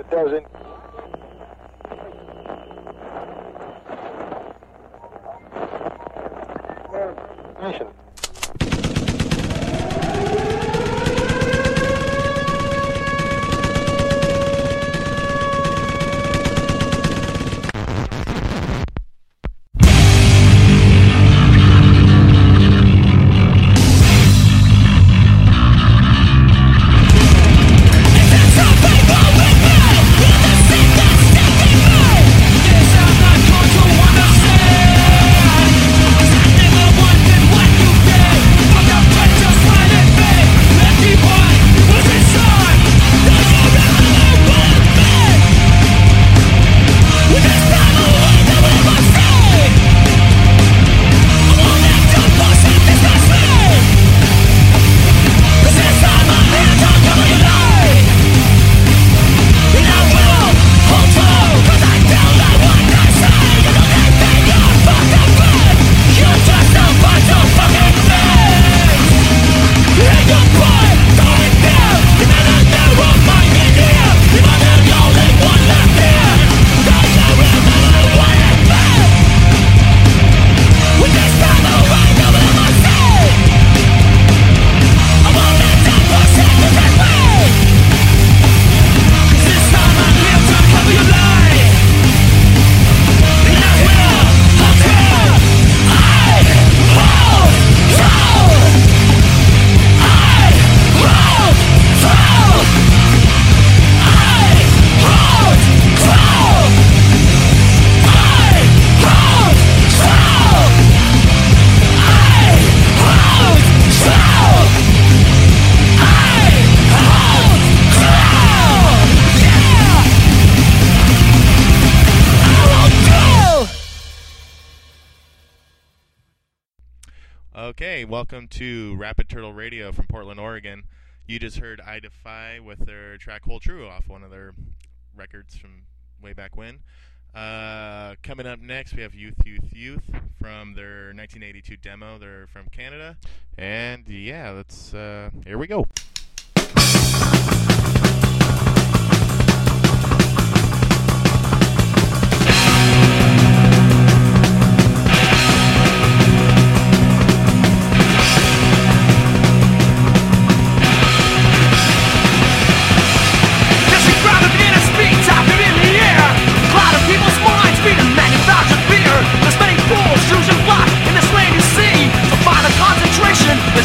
it doesn't. Mention. Okay, welcome to Rapid Turtle Radio from Portland, Oregon. You just heard I Defy with their track Whole True off one of their records from way back when. Uh, coming up next, we have Youth, Youth, Youth from their 1982 demo. They're from Canada. And yeah, let's, uh, here we go.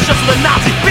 just the Nazi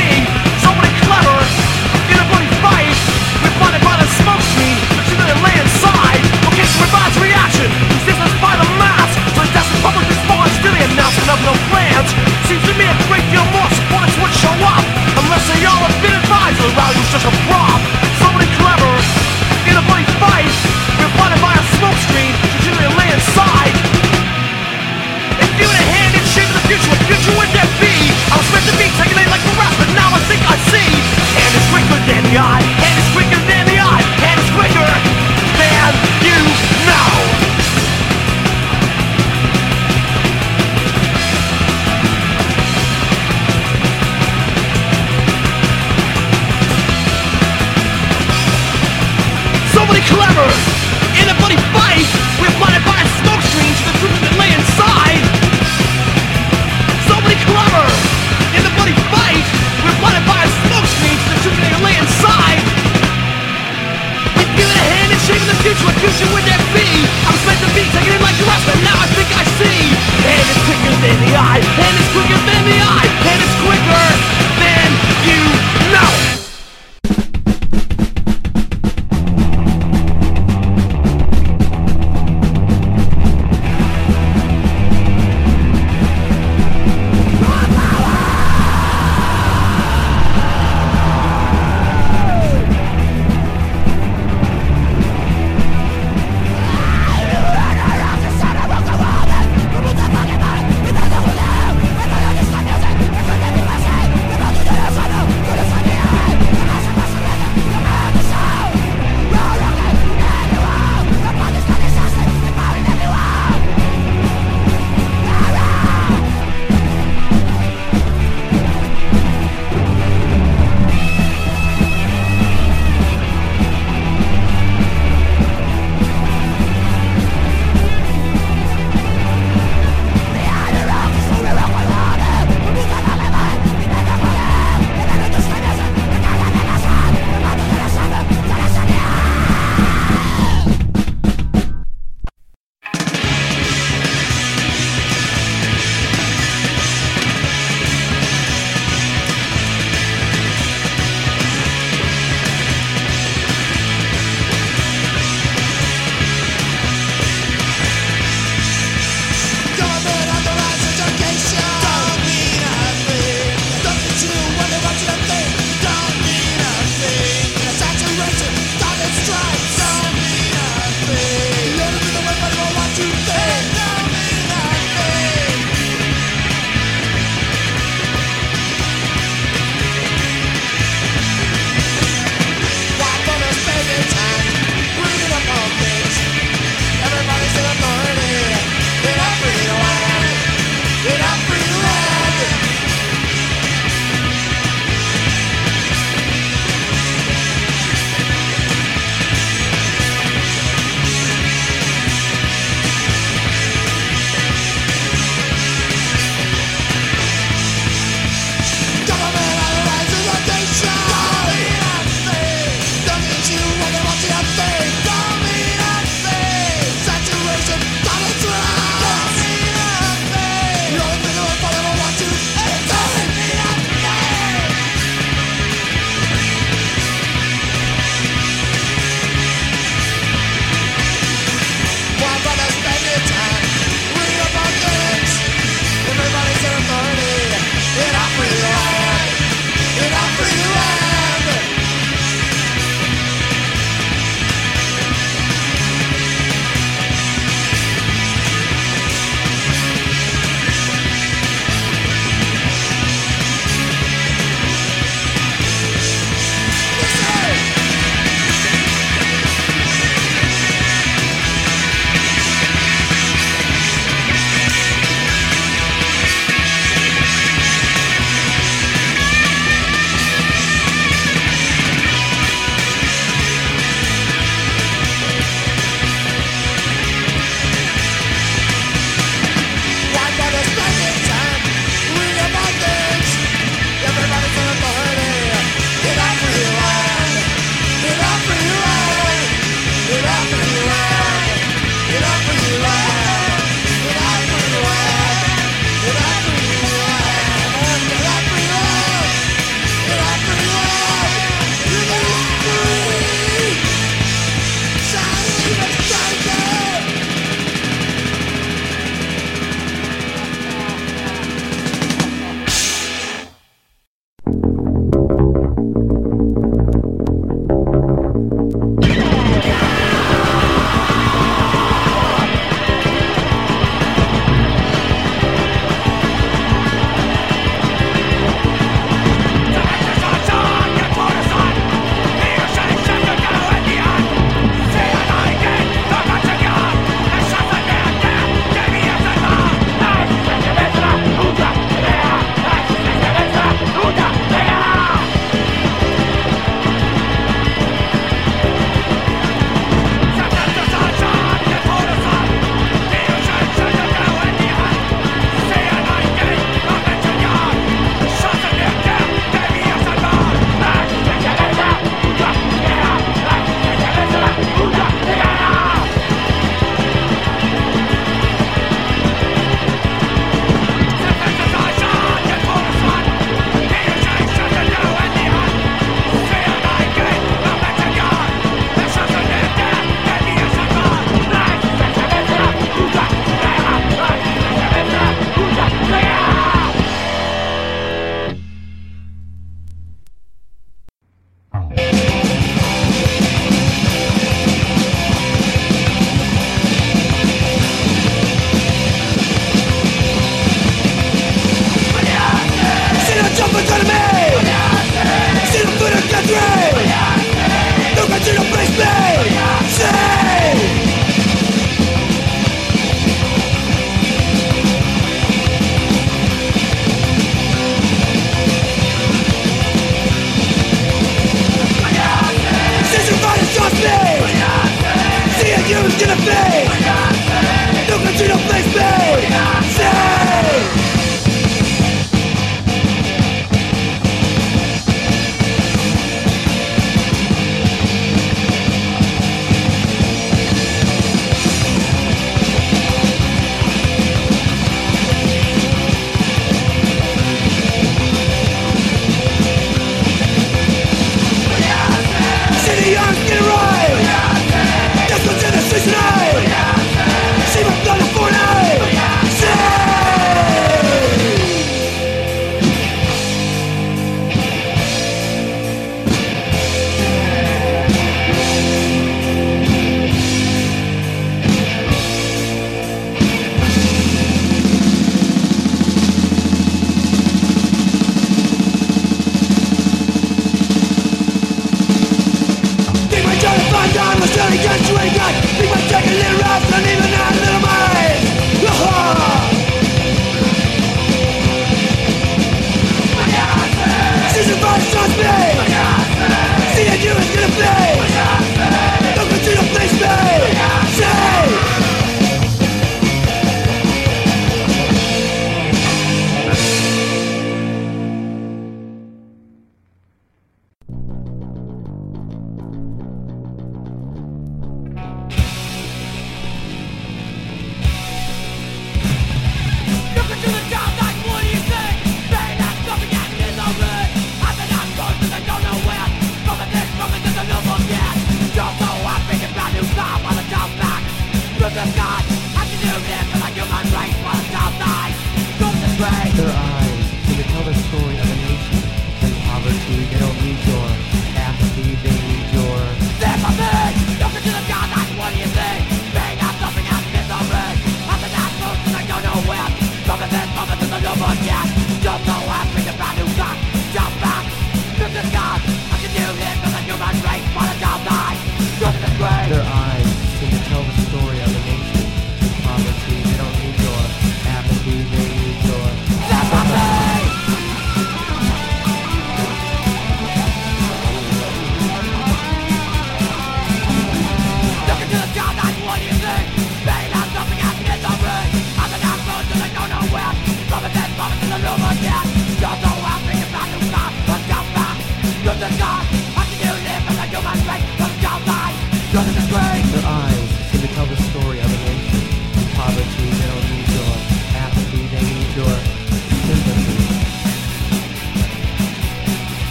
quicker than the eye.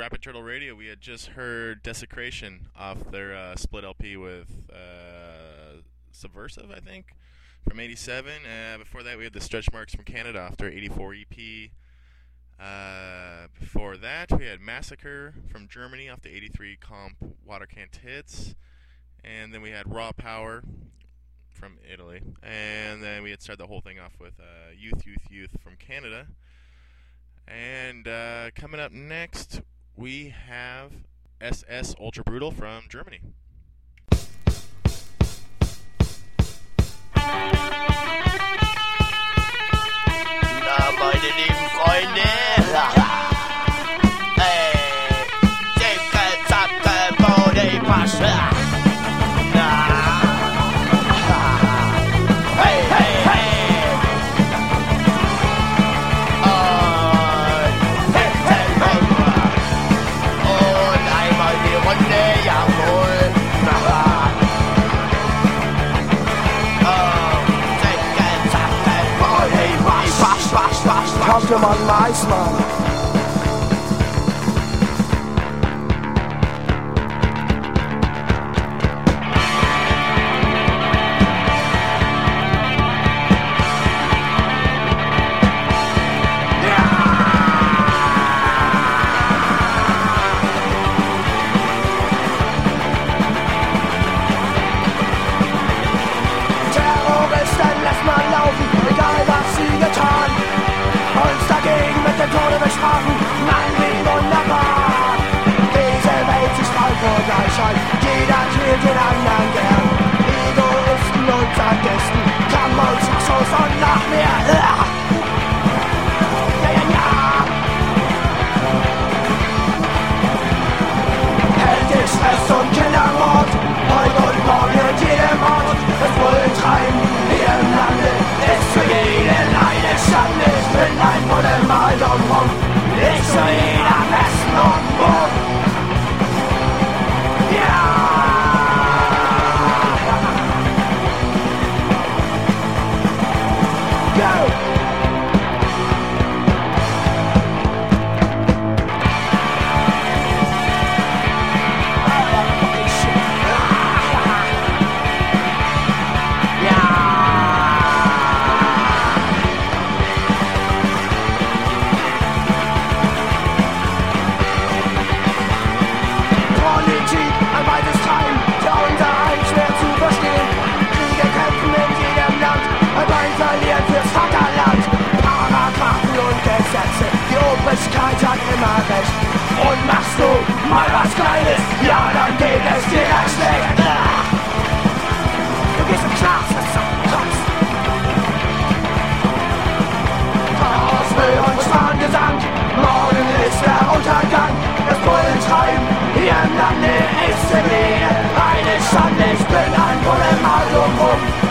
Rapid Turtle Radio, we had just heard Desecration off their uh, split LP with uh, Subversive, I think, from '87. Uh, before that, we had the Stretch Marks from Canada off their '84 EP. Uh, before that, we had Massacre from Germany off the '83 comp Water Can't Hits, and then we had Raw Power from Italy, and then we had started the whole thing off with uh, Youth, Youth, Youth from Canada. And uh, coming up next, we have SS Ultra Brutal from Germany. Na, meine lieben Freunde! him on my smile. so von nach mehr. Ja, ja, ja. Heldisch Stress und Kindermord, heute und morgen mit jedem Mord. Das Wohltreiben hier im Lande ist für jeden eine Schande. Ich bin ein Buddel, mal dumm rum. Ich für jeder besten Ort. Nachricht Und machst du mal was Kleines, ja dann geht es dir ganz schlecht. Du gehst in die Schlaf, das ist Chaos will uns fahren gesandt, morgen ist der Untergang. Das Bullen Bullentreiben hier im Lande ist Eine Schande, ich bin ein Bulle, mal so rum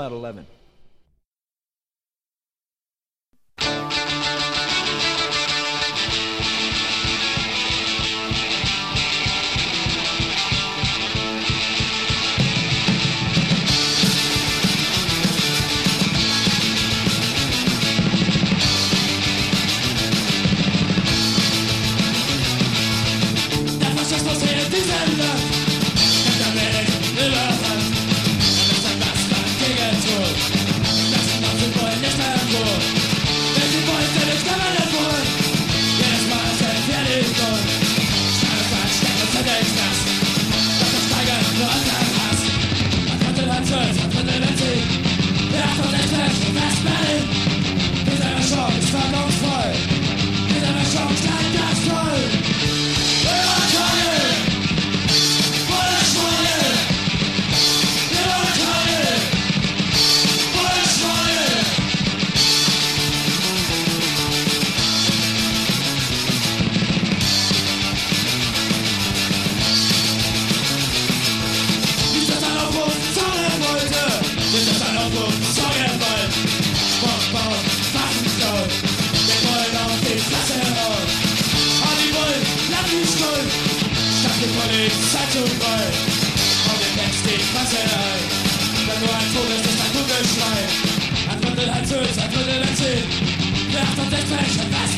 At 11. zu weit. Und im Netz die Fresse. Wenn du ein Vogel bist, ist ein Kugelschrei. Ein Viertel, ein Fünf, ein Viertel, ein Zehn. Wer hat das Pech,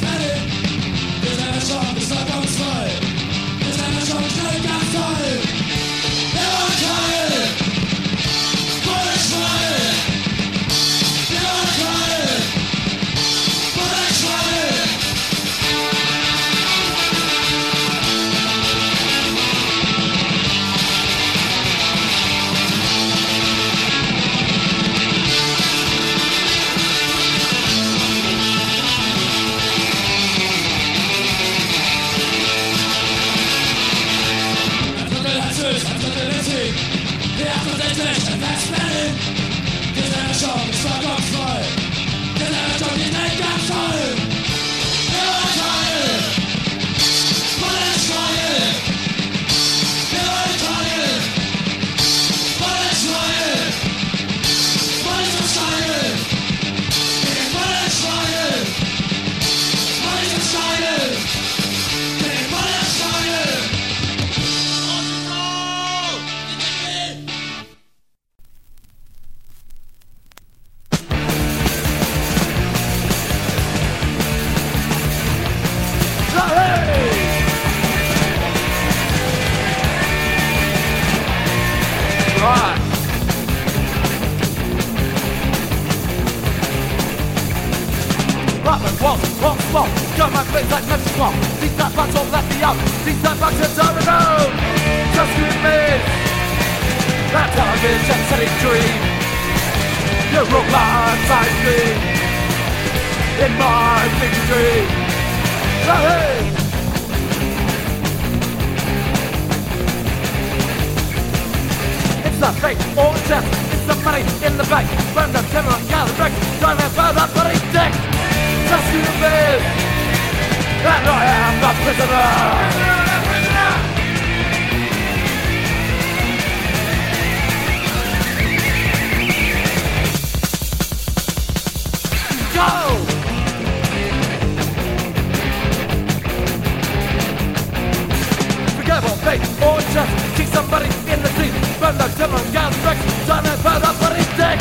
Fate or just kick somebody in the teeth. Burn the timber and gather bricks. Driving by the bloody dick.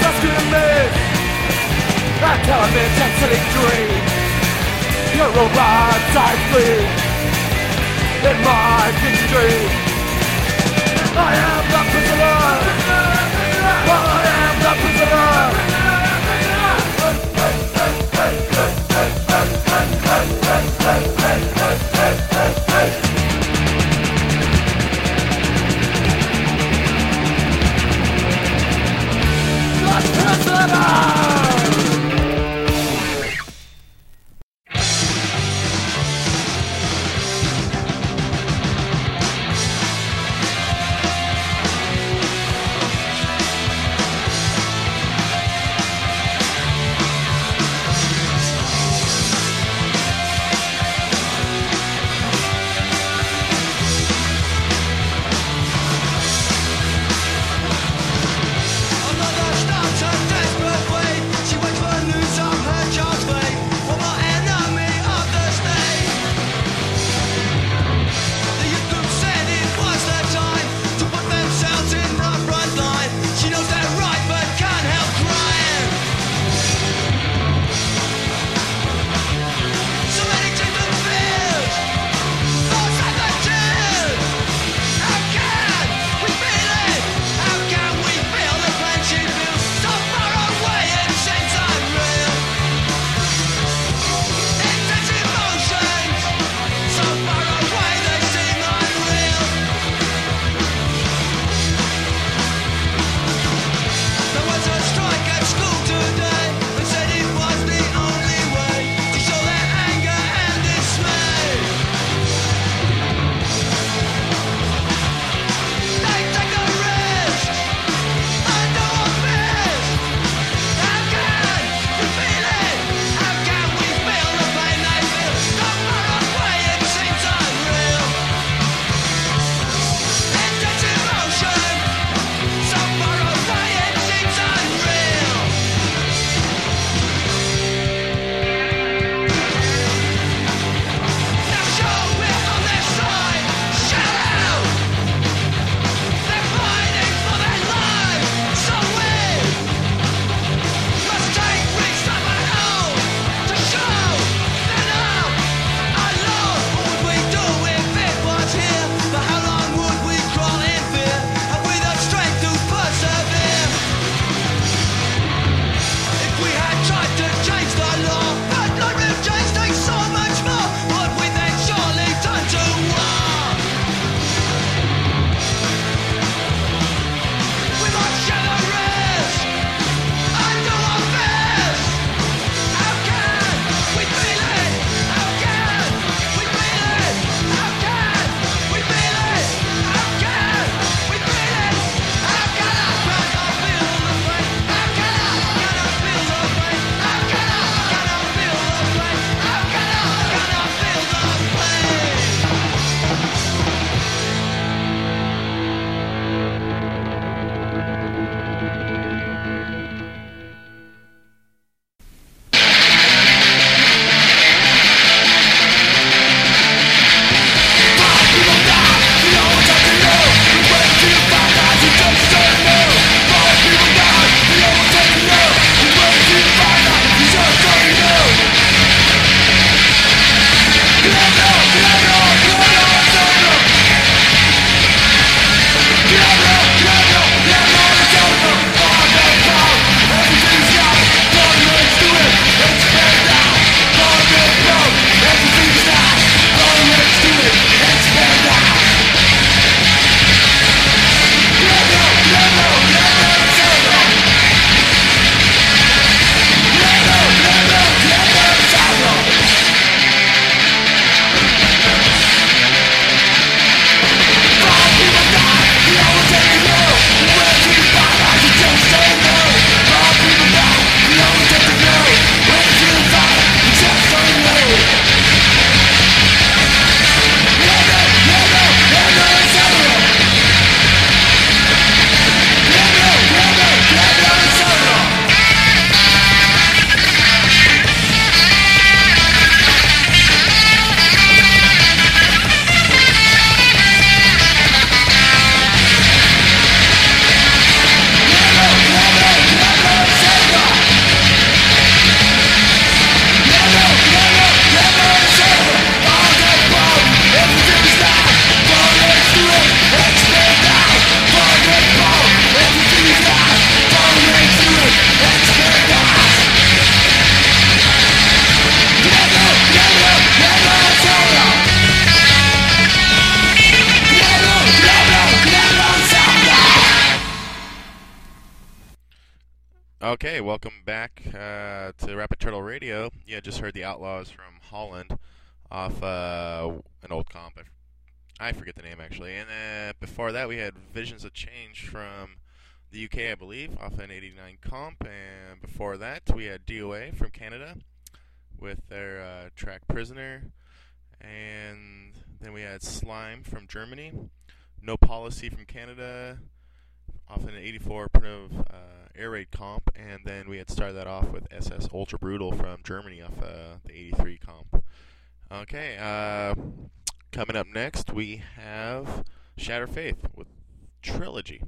Just you miss. That dream Your robots I flee In my victory I am the prisoner I am the prisoner The prisoner Another starts a desperate way Visions of Change from the UK, I believe, off an 89 comp. And before that, we had DOA from Canada with their uh, track Prisoner. And then we had Slime from Germany. No Policy from Canada off an 84 primitive uh, air raid comp, and then we had started that off with SS Ultra Brutal from Germany off uh, the 83 comp. Okay, uh, coming up next we have Shattered Faith with Trilogy.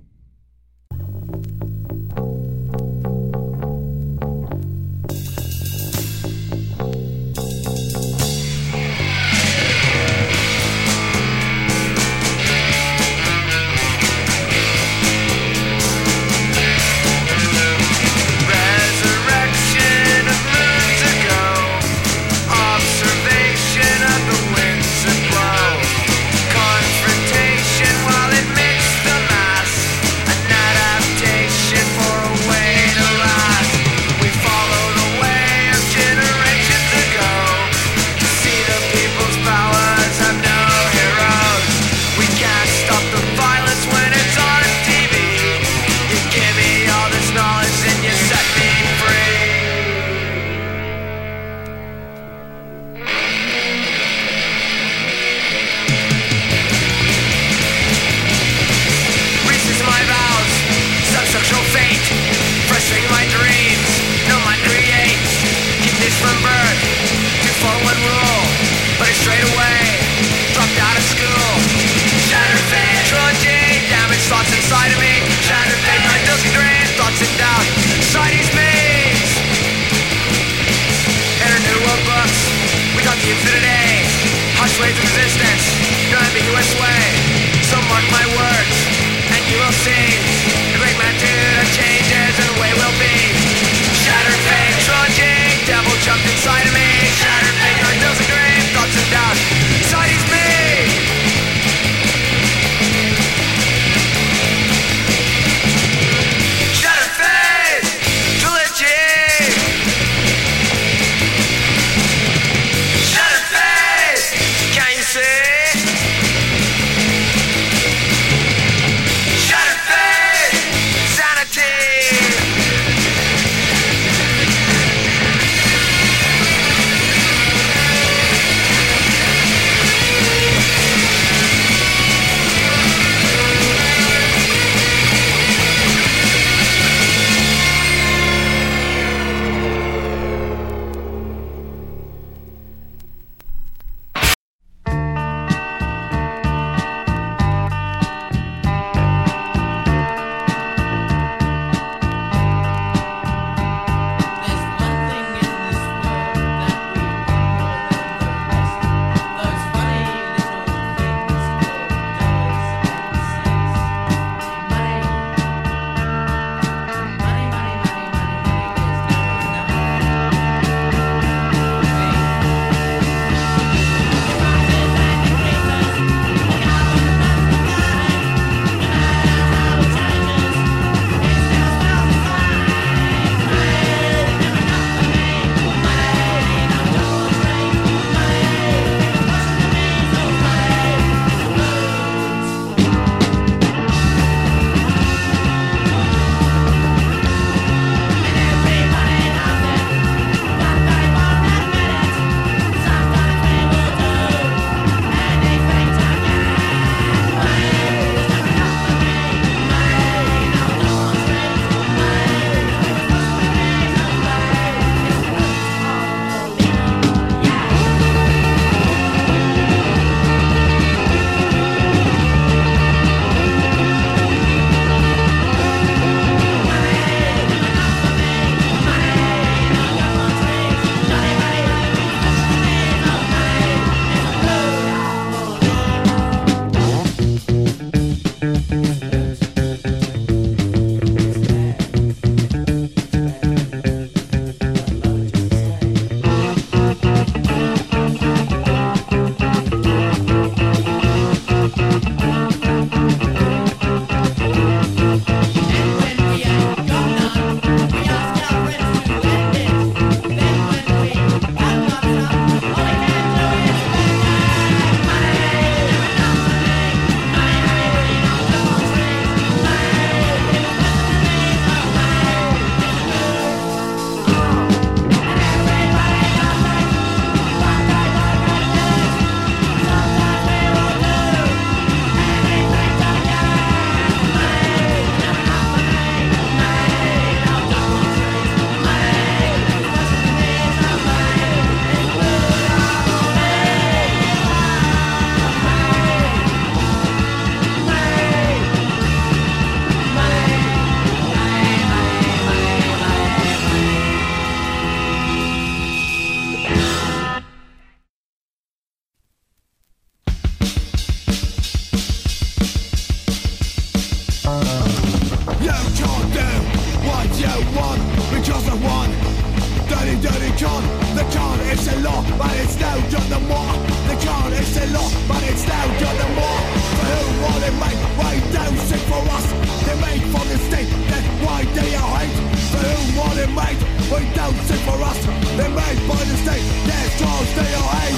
Made? Why don't sing for us? They're made by the state, that's cause they are hate.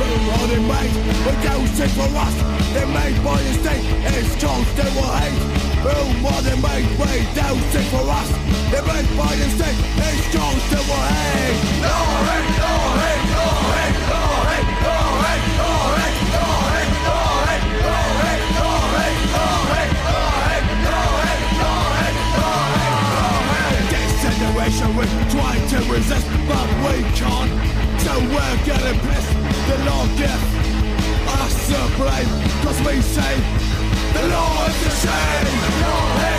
Who are they made? Why don't sing for us? They made by the state, it's cause they were hate. Who are they made? Why don't sing for us? They made by the state, it's cause they were hate. This generation we try to resist, but we can't. So we're getting pissed. The law gives us the blame, cause we say the law is the same.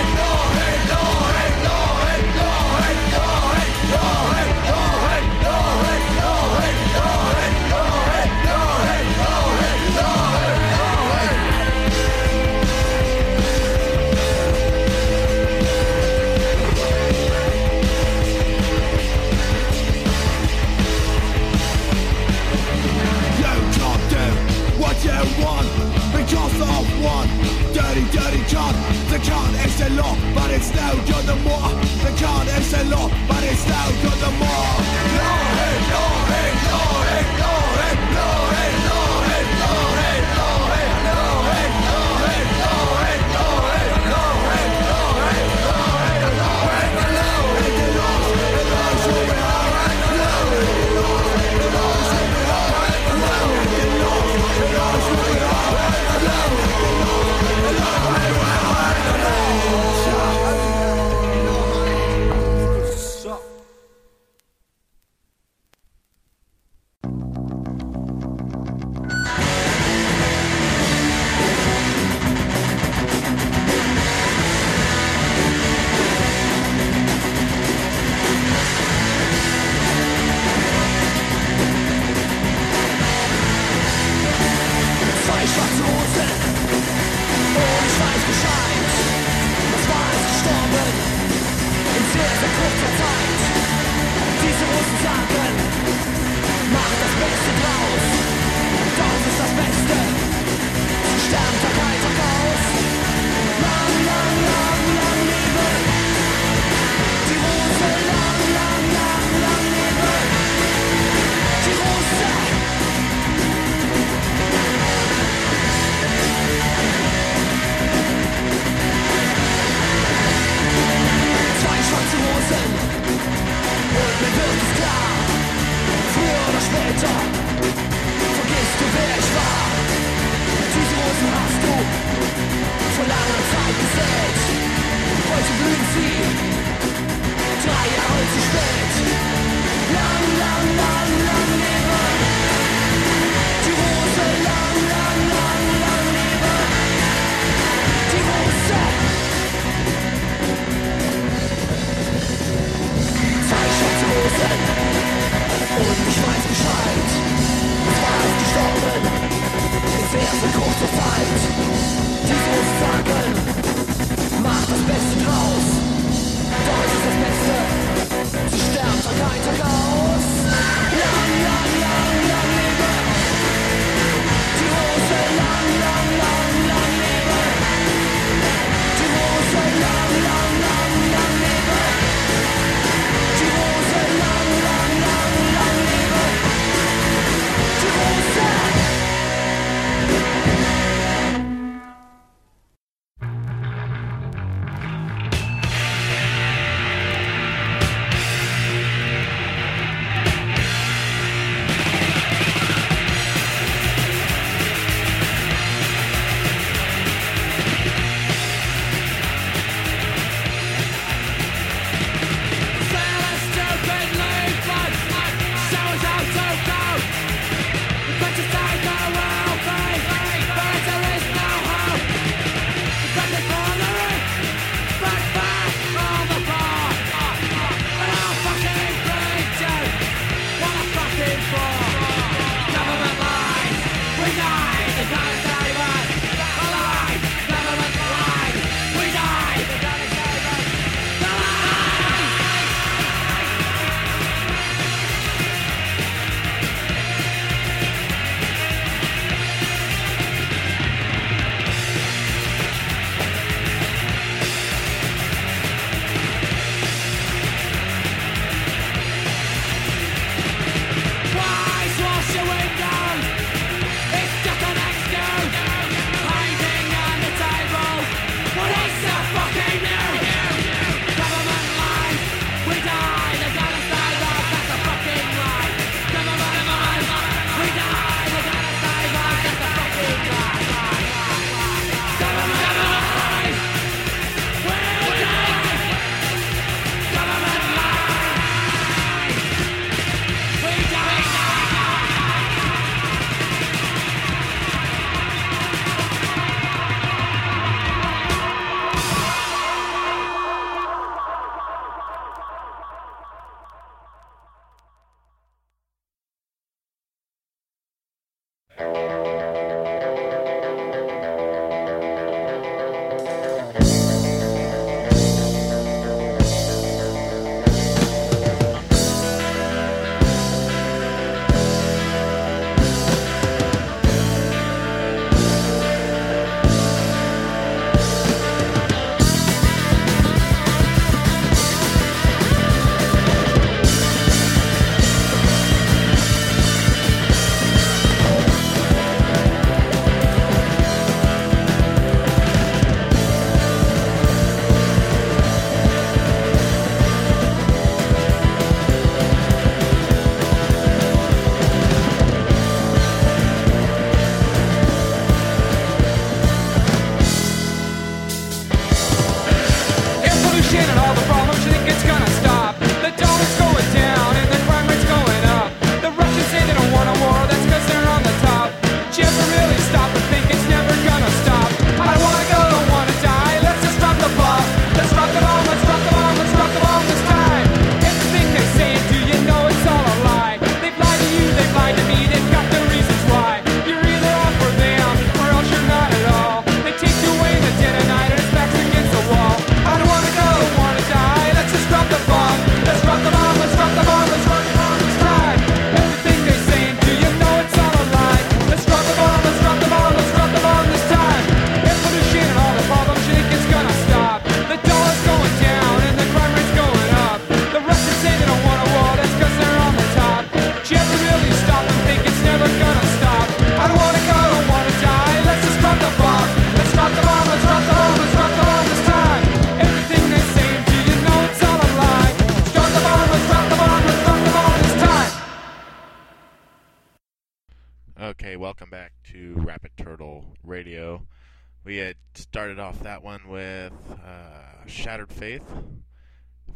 dirty job. They can't excel but it's now you're the more. They can't excel but it's now you're the more. Glory, glory, glory, glory. Okay, welcome back to Rapid Turtle Radio. We had started off that one with uh, Shattered Faith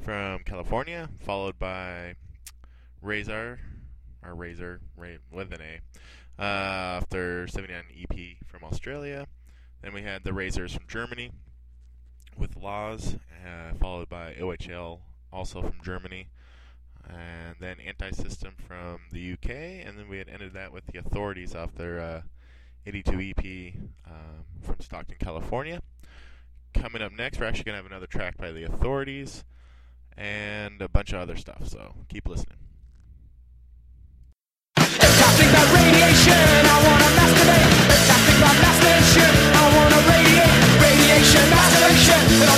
from California, followed by Razar, or Razar, with an A, uh, after 79 EP from Australia. Then we had The Razors from Germany with Laws, uh, followed by OHL, also from Germany and then Anti-System from the UK, and then we had ended that with The Authorities off their uh, 82 EP um, from Stockton, California. Coming up next, we're actually going to have another track by The Authorities and a bunch of other stuff, so keep listening.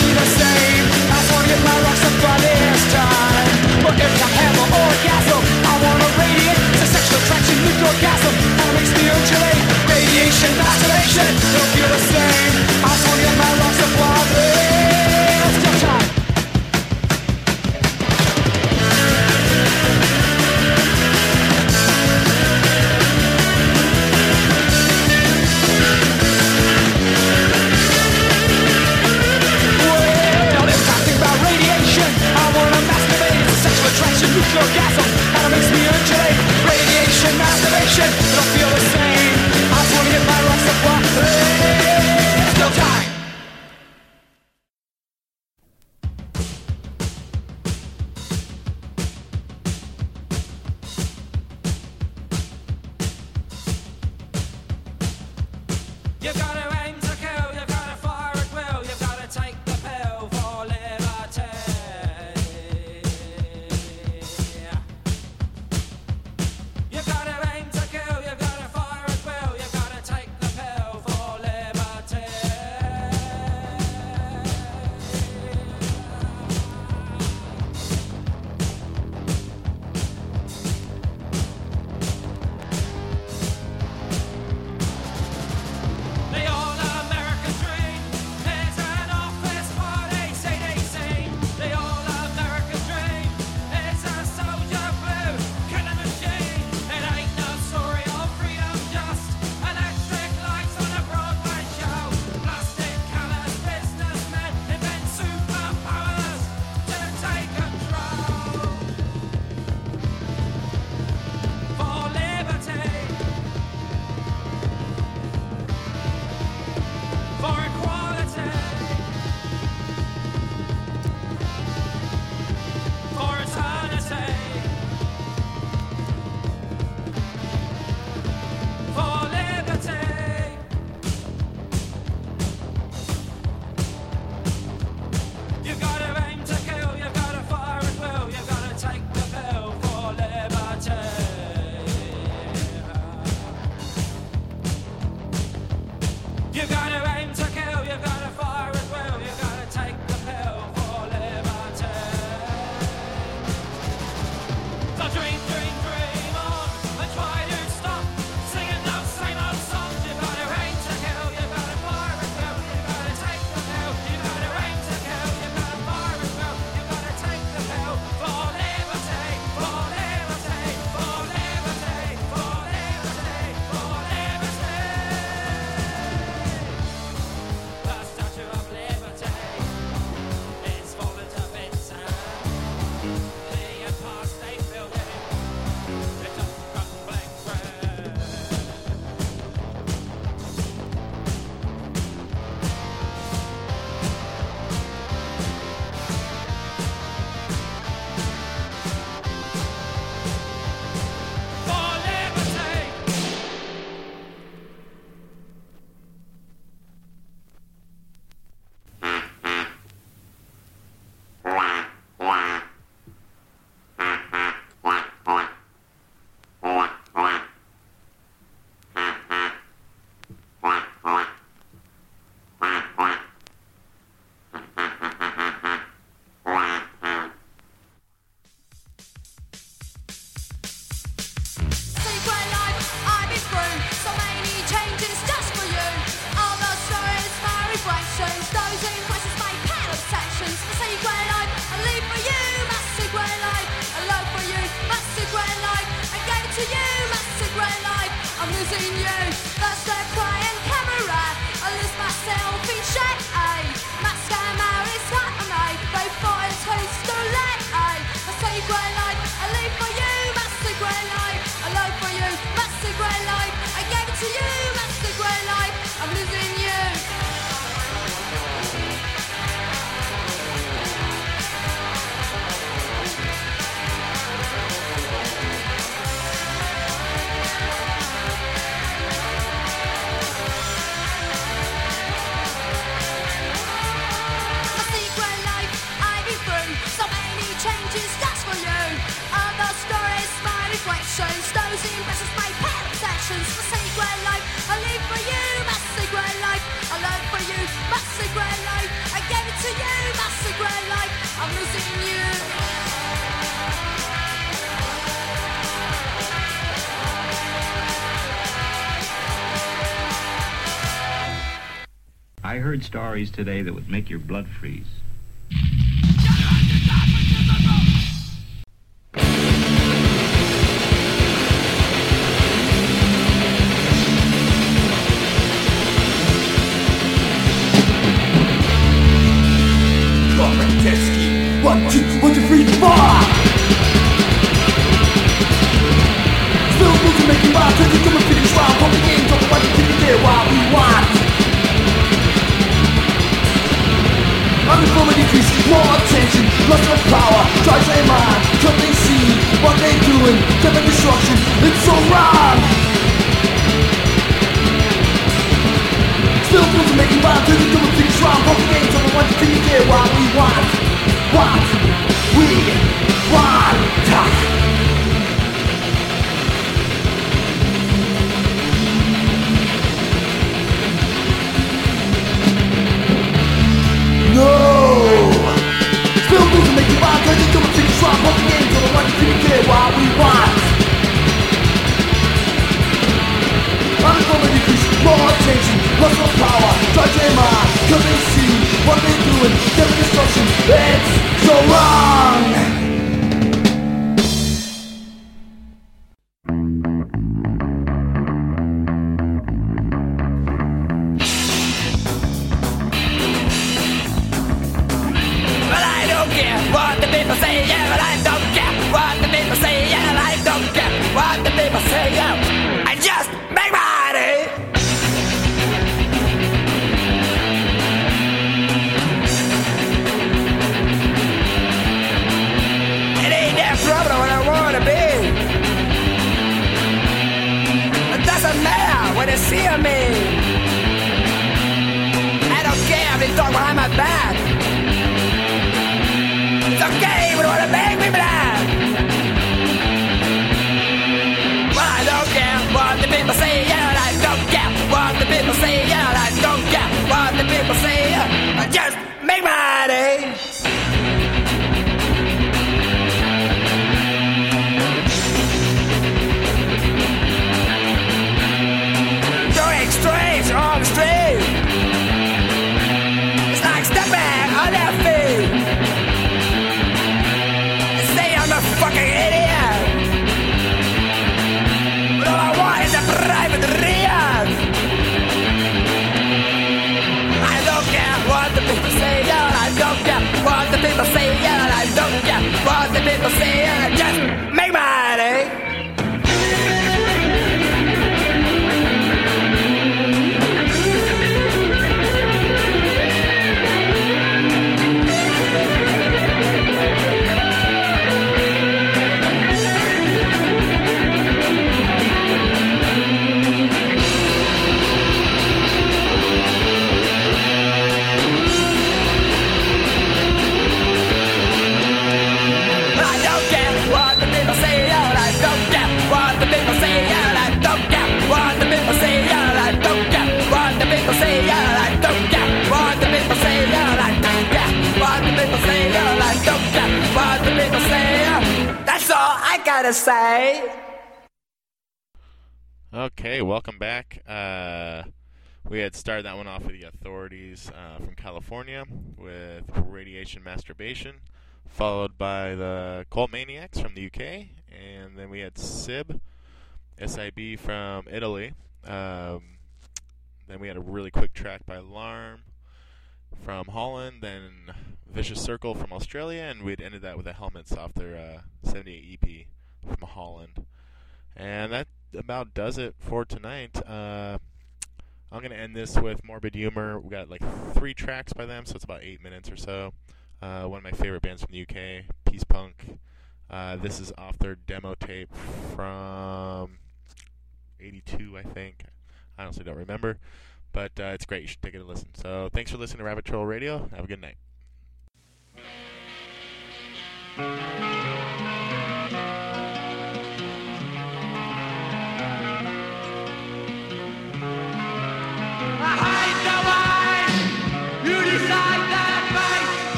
Need a save. I wanna get my rocks up by this time if I have orgasm I wanna radiate It's a sexual attraction, nuclear gasm. Radiation, masturbation, don't feel the same. I saw your man rocks the Nuclear gasm, and it makes me undulate. Radiation, masturbation, don't feel the same. I'm wanna my rocks up stories today that would make your blood freeze. say I'll say it. to say. Okay, welcome back. Uh, we had started that one off with the authorities uh, from California with radiation masturbation, followed by the Cult Maniax from the UK, and then we had Sib, SIB from Italy. Um, then we had a really quick track by Larm from Holland, then Vicious Circle from Australia, and we'd ended that with the Helmets off their uh, 78 EP from Holland. And that about does it for tonight. Uh, I'm gonna end this with Morbid Humor. We got like three tracks by them, so it's about eight minutes or so. Uh, one of my favorite bands from the UK, Peace Punk. Uh, this is off their demo tape from '82, I think. I honestly don't remember, but uh, it's great. You should take it a listen. So thanks for listening to Rapid Turtle Radio. Have a good night.